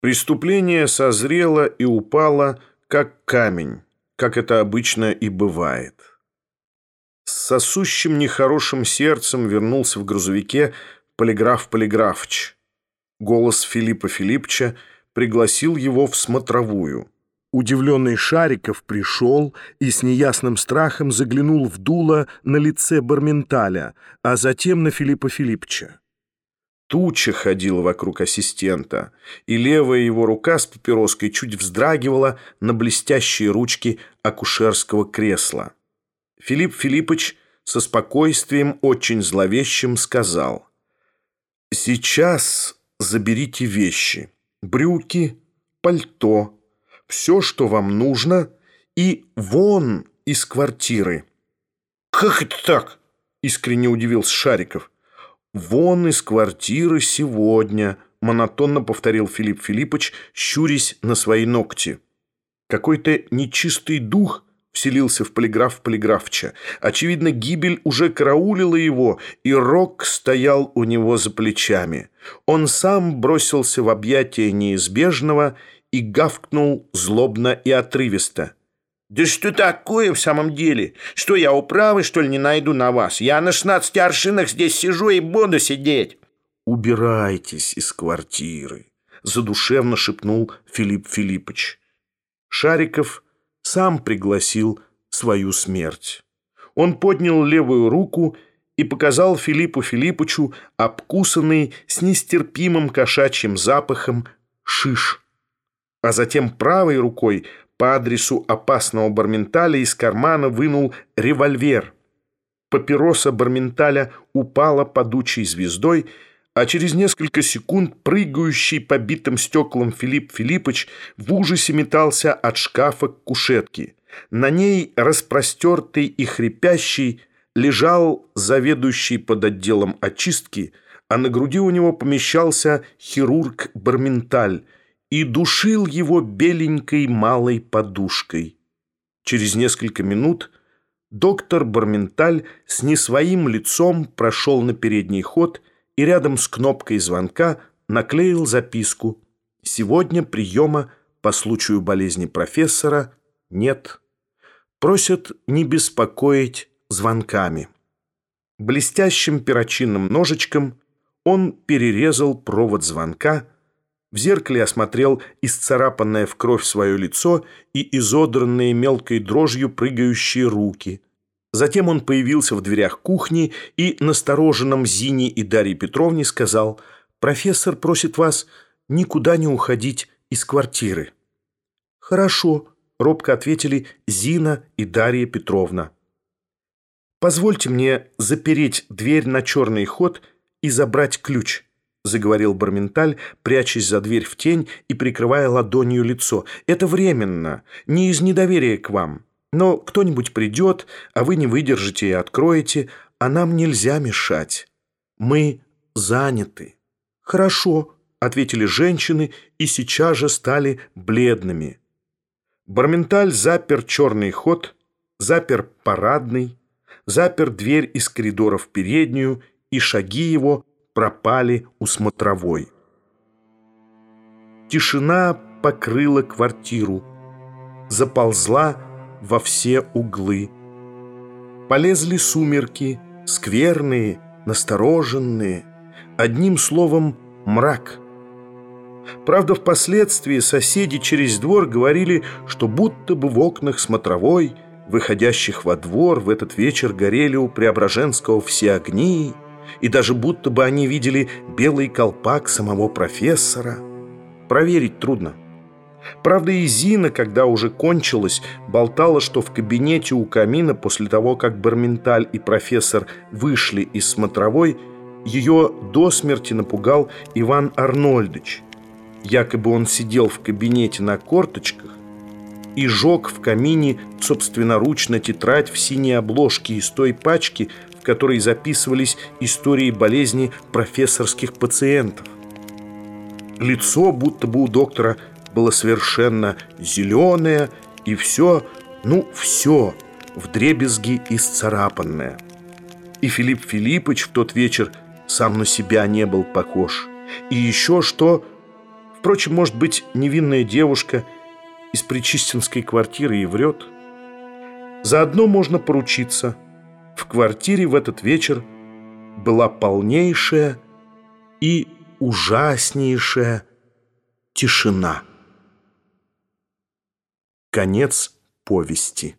Преступление созрело и упало, как камень, как это обычно и бывает. С сосущим нехорошим сердцем вернулся в грузовике полиграф Полиграфыч. Голос Филиппа Филиппча пригласил его в смотровую. Удивленный Шариков пришел и с неясным страхом заглянул в дуло на лице Барменталя, а затем на Филиппа Филиппча. Туча ходила вокруг ассистента, и левая его рука с папироской чуть вздрагивала на блестящие ручки акушерского кресла. Филипп Филиппович со спокойствием очень зловещим сказал «Сейчас заберите вещи, брюки, пальто, все, что вам нужно, и вон из квартиры». «Как это так?» – искренне удивился Шариков. «Вон из квартиры сегодня», – монотонно повторил Филипп Филиппович, щурясь на свои ногти. Какой-то нечистый дух вселился в полиграф Полиграфча. Очевидно, гибель уже караулила его, и Рок стоял у него за плечами. Он сам бросился в объятия неизбежного и гавкнул злобно и отрывисто. «Да что такое в самом деле? Что, я управы, что ли, не найду на вас? Я на шестнадцати аршинах здесь сижу и буду сидеть!» «Убирайтесь из квартиры!» — задушевно шепнул Филипп Филиппович. Шариков сам пригласил свою смерть. Он поднял левую руку и показал Филиппу Филиппычу обкусанный с нестерпимым кошачьим запахом шиш а затем правой рукой по адресу опасного Барменталя из кармана вынул револьвер. Папироса Барменталя упала падучей звездой, а через несколько секунд прыгающий по битым стеклам Филипп Филиппович в ужасе метался от шкафа к кушетке. На ней, распростертый и хрипящий, лежал заведующий под отделом очистки, а на груди у него помещался хирург Барменталь – и душил его беленькой малой подушкой. Через несколько минут доктор Барменталь с не своим лицом прошел на передний ход и рядом с кнопкой звонка наклеил записку «Сегодня приема по случаю болезни профессора нет. Просят не беспокоить звонками». Блестящим перочинным ножичком он перерезал провод звонка, в зеркале осмотрел исцарапанное в кровь свое лицо и изодранные мелкой дрожью прыгающие руки. Затем он появился в дверях кухни и настороженном Зине и Дарье Петровне сказал «Профессор просит вас никуда не уходить из квартиры». «Хорошо», — робко ответили Зина и Дарья Петровна. «Позвольте мне запереть дверь на черный ход и забрать ключ». — заговорил Барменталь, прячась за дверь в тень и прикрывая ладонью лицо. «Это временно, не из недоверия к вам. Но кто-нибудь придет, а вы не выдержите и откроете, а нам нельзя мешать. Мы заняты». «Хорошо», — ответили женщины и сейчас же стали бледными. Барменталь запер черный ход, запер парадный, запер дверь из коридора в переднюю, и шаги его пропали у смотровой. Тишина покрыла квартиру, заползла во все углы. Полезли сумерки, скверные, настороженные, одним словом мрак. Правда, впоследствии соседи через двор говорили, что будто бы в окнах смотровой, выходящих во двор, в этот вечер горели у Преображенского все огни, и даже будто бы они видели белый колпак самого профессора. Проверить трудно. Правда, и Зина, когда уже кончилась, болтала, что в кабинете у камина после того, как Барменталь и профессор вышли из смотровой, ее до смерти напугал Иван Арнольдович. Якобы он сидел в кабинете на корточках и жег в камине собственноручно тетрадь в синей обложке из той пачки, в которой записывались истории болезни профессорских пациентов. Лицо будто бы у доктора было совершенно зеленое, и все, ну, все, вдребезги исцарапанное. И Филипп Филиппович в тот вечер сам на себя не был похож. И еще что Впрочем, может быть, невинная девушка из причистинской квартиры и врет. Заодно можно поручиться. В квартире в этот вечер была полнейшая и ужаснейшая тишина. Конец повести.